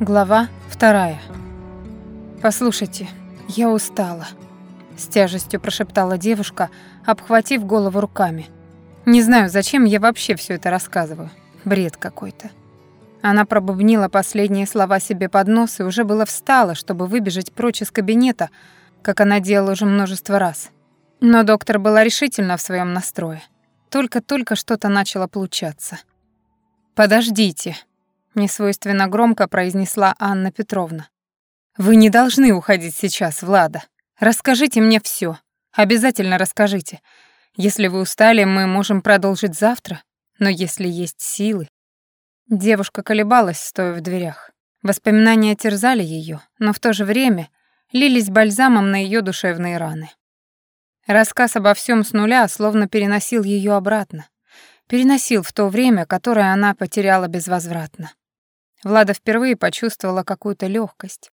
Глава вторая. «Послушайте, я устала», — с тяжестью прошептала девушка, обхватив голову руками. «Не знаю, зачем я вообще все это рассказываю. Бред какой-то». Она пробубнила последние слова себе под нос и уже было встала, чтобы выбежать прочь из кабинета, как она делала уже множество раз. Но доктор была решительна в своем настрое. Только-только что-то начало получаться. «Подождите», несвойственно громко произнесла Анна Петровна. Вы не должны уходить сейчас, Влада. Расскажите мне все. Обязательно расскажите. Если вы устали, мы можем продолжить завтра, но если есть силы. Девушка колебалась, стоя в дверях. Воспоминания терзали ее, но в то же время лились бальзамом на ее душевные раны. Рассказ обо всем с нуля словно переносил ее обратно. Переносил в то время, которое она потеряла безвозвратно. Влада впервые почувствовала какую-то легкость.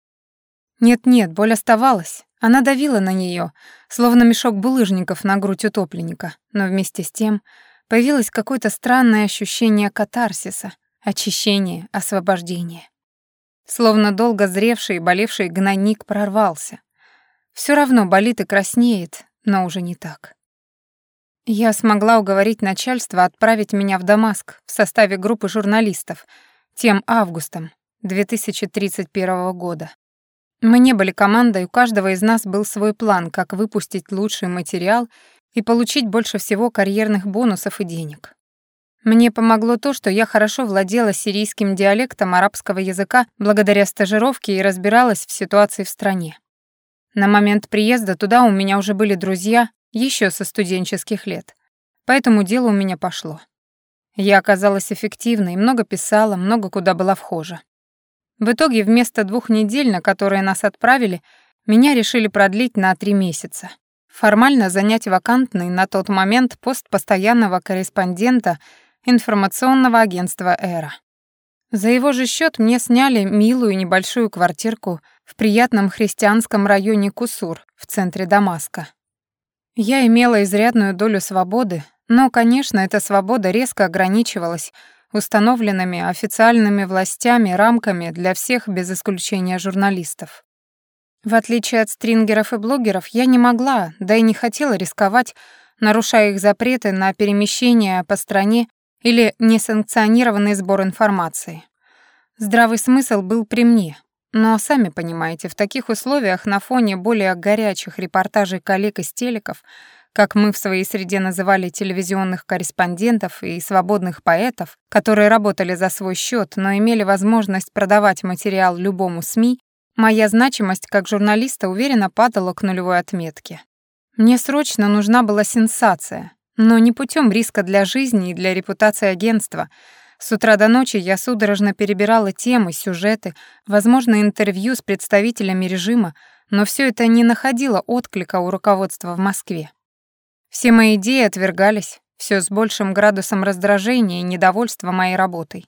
Нет-нет, боль оставалась. Она давила на нее, словно мешок булыжников на грудь утопленника, но вместе с тем появилось какое-то странное ощущение катарсиса, очищения, освобождения. Словно долго зревший и болевший гнойник прорвался. Все равно болит и краснеет, но уже не так. Я смогла уговорить начальство отправить меня в Дамаск в составе группы журналистов — тем августом 2031 года. Мы не были командой, у каждого из нас был свой план, как выпустить лучший материал и получить больше всего карьерных бонусов и денег. Мне помогло то, что я хорошо владела сирийским диалектом арабского языка благодаря стажировке и разбиралась в ситуации в стране. На момент приезда туда у меня уже были друзья еще со студенческих лет, поэтому дело у меня пошло. Я оказалась эффективной, много писала, много куда была вхожа. В итоге вместо двух недель, на которые нас отправили, меня решили продлить на три месяца. Формально занять вакантный на тот момент пост постоянного корреспондента информационного агентства «Эра». За его же счет мне сняли милую небольшую квартирку в приятном христианском районе Кусур в центре Дамаска. Я имела изрядную долю свободы, но, конечно, эта свобода резко ограничивалась установленными официальными властями рамками для всех без исключения журналистов. В отличие от стрингеров и блогеров, я не могла, да и не хотела рисковать, нарушая их запреты на перемещение по стране или несанкционированный сбор информации. Здравый смысл был при мне, но, сами понимаете, в таких условиях на фоне более горячих репортажей коллег из телеков — как мы в своей среде называли телевизионных корреспондентов и свободных поэтов, которые работали за свой счет, но имели возможность продавать материал любому СМИ, моя значимость как журналиста уверенно падала к нулевой отметке. Мне срочно нужна была сенсация, но не путем риска для жизни и для репутации агентства. С утра до ночи я судорожно перебирала темы, сюжеты, возможно, интервью с представителями режима, но все это не находило отклика у руководства в Москве. Все мои идеи отвергались, все с большим градусом раздражения и недовольства моей работой.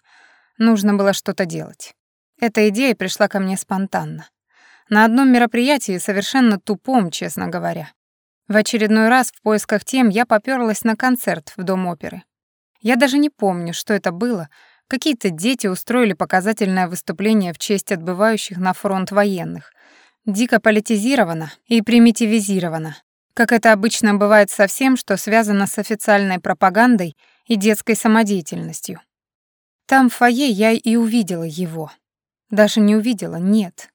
Нужно было что-то делать. Эта идея пришла ко мне спонтанно. На одном мероприятии, совершенно тупом, честно говоря. В очередной раз в поисках тем я попёрлась на концерт в Дом оперы. Я даже не помню, что это было. Какие-то дети устроили показательное выступление в честь отбывающих на фронт военных. Дико политизировано и примитивизировано, как это обычно бывает со всем, что связано с официальной пропагандой и детской самодеятельностью. Там в фойе я и увидела его. Даже не увидела, нет.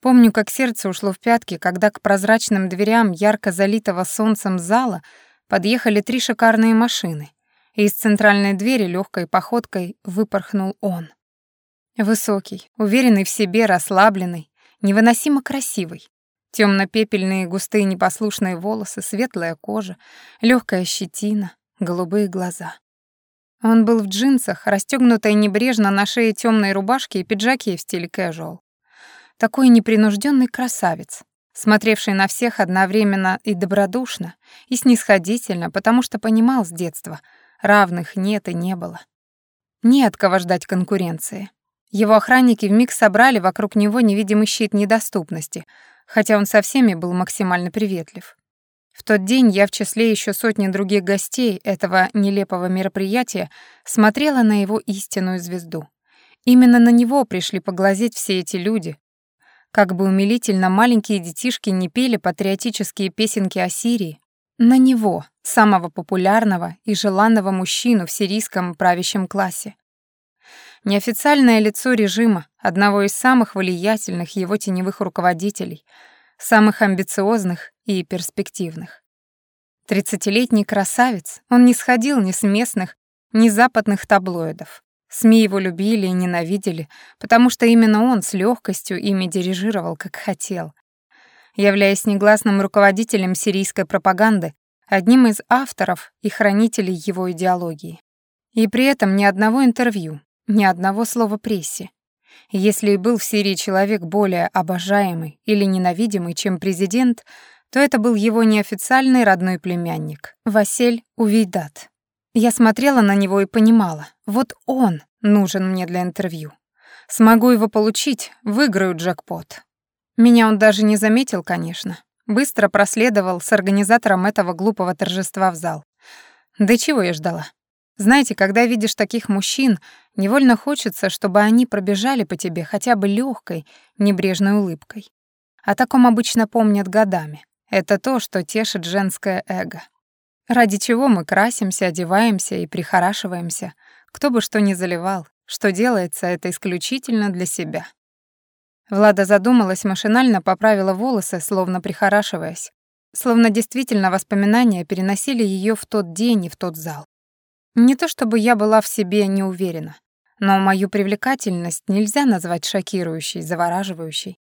Помню, как сердце ушло в пятки, когда к прозрачным дверям ярко залитого солнцем зала подъехали три шикарные машины, и из центральной двери легкой походкой выпорхнул он. Высокий, уверенный в себе, расслабленный, невыносимо красивый, Темно-пепельные густые непослушные волосы, светлая кожа, легкая щетина, голубые глаза. Он был в джинсах, расстегнутой небрежно на шее темной рубашке и пиджаке в стиле casual. Такой непринужденный красавец, смотревший на всех одновременно и добродушно, и снисходительно, потому что понимал с детства, равных нет и не было. Не от кого ждать конкуренции. Его охранники вмиг собрали вокруг него невидимый щит недоступности, хотя он со всеми был максимально приветлив. В тот день я в числе еще сотни других гостей этого нелепого мероприятия смотрела на его истинную звезду. Именно на него пришли поглазеть все эти люди. Как бы умилительно маленькие детишки не пели патриотические песенки о Сирии, на него, самого популярного и желанного мужчину в сирийском правящем классе. Неофициальное лицо режима, одного из самых влиятельных его теневых руководителей, самых амбициозных и перспективных. Тридцатилетний красавец, он не сходил ни с местных, ни западных таблоидов. СМИ его любили и ненавидели, потому что именно он с легкостью ими дирижировал, как хотел. Являясь негласным руководителем сирийской пропаганды, одним из авторов и хранителей его идеологии. И при этом ни одного интервью, ни одного слова прессе. Если и был в Сирии человек более обожаемый или ненавидимый, чем президент, то это был его неофициальный родной племянник, Васель Увейдат. Я смотрела на него и понимала, вот он нужен мне для интервью. Смогу его получить, выиграю джекпот. Меня он даже не заметил, конечно. Быстро проследовал с организатором этого глупого торжества в зал. Да чего я ждала? Знаете, когда видишь таких мужчин, невольно хочется, чтобы они пробежали по тебе хотя бы легкой, небрежной улыбкой. О таком обычно помнят годами. Это то, что тешит женское эго. Ради чего мы красимся, одеваемся и прихорашиваемся, кто бы что ни заливал, что делается это исключительно для себя. Влада задумалась, машинально поправила волосы, словно прихорашиваясь, словно действительно воспоминания переносили ее в тот день и в тот зал. Не то чтобы я была в себе не уверена, но мою привлекательность нельзя назвать шокирующей, завораживающей.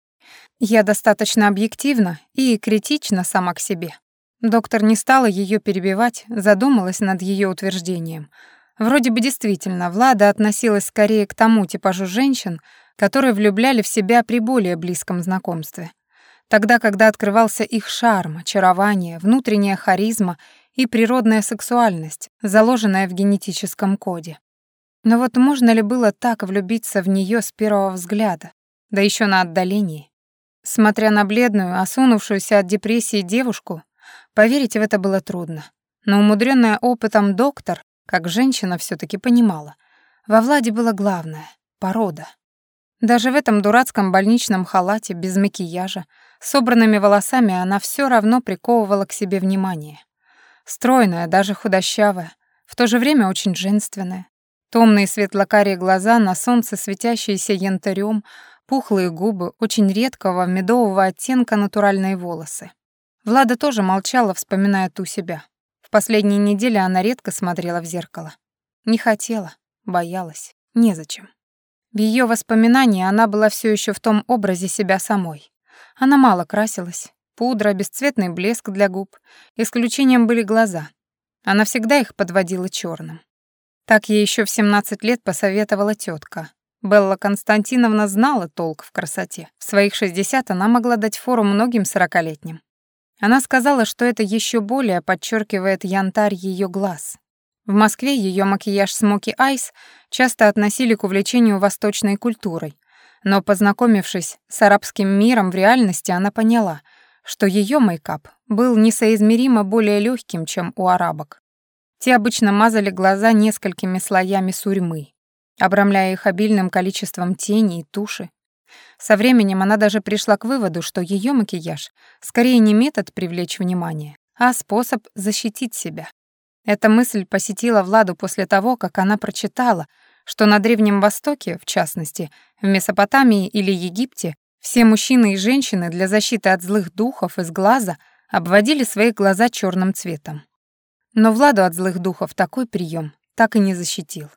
Я достаточно объективна и критична сама к себе. Доктор не стала ее перебивать, задумалась над ее утверждением. Вроде бы действительно, Влада относилась скорее к тому типажу женщин, которые влюбляли в себя при более близком знакомстве. Тогда, когда открывался их шарм, очарование, внутренняя харизма и природная сексуальность, заложенная в генетическом коде. Но вот можно ли было так влюбиться в нее с первого взгляда, да еще на отдалении? Смотря на бледную, осунувшуюся от депрессии девушку, Поверить в это было трудно. Но умудренная опытом доктор, как женщина, все таки понимала. Во Владе было главное — порода. Даже в этом дурацком больничном халате, без макияжа, собранными волосами она все равно приковывала к себе внимание. Стройная, даже худощавая, в то же время очень женственная. Томные светлокарие глаза на солнце, светящиеся янтарем, пухлые губы, очень редкого медового оттенка натуральные волосы. Влада тоже молчала, вспоминая ту себя. В последние недели она редко смотрела в зеркало. Не хотела, боялась, незачем. В ее воспоминании она была все еще в том образе себя самой. Она мало красилась. Пудра, бесцветный блеск для губ. Исключением были глаза. Она всегда их подводила черным. Так ей еще в 17 лет посоветовала тетка. Белла Константиновна знала толк в красоте. В своих 60 она могла дать фору многим сорокалетним. Она сказала, что это еще более подчеркивает янтарь ее глаз. В Москве ее макияж Smoky Eyes часто относили к увлечению восточной культурой, но, познакомившись с арабским миром в реальности, она поняла, что ее мейкап был несоизмеримо более легким, чем у арабок. Те обычно мазали глаза несколькими слоями сурьмы, обрамляя их обильным количеством тени и туши, со временем она даже пришла к выводу, что ее макияж скорее не метод привлечь внимание, а способ защитить себя. Эта мысль посетила Владу после того, как она прочитала, что на Древнем Востоке, в частности, в Месопотамии или Египте, все мужчины и женщины для защиты от злых духов из глаза обводили свои глаза черным цветом. Но Владу от злых духов такой прием так и не защитил.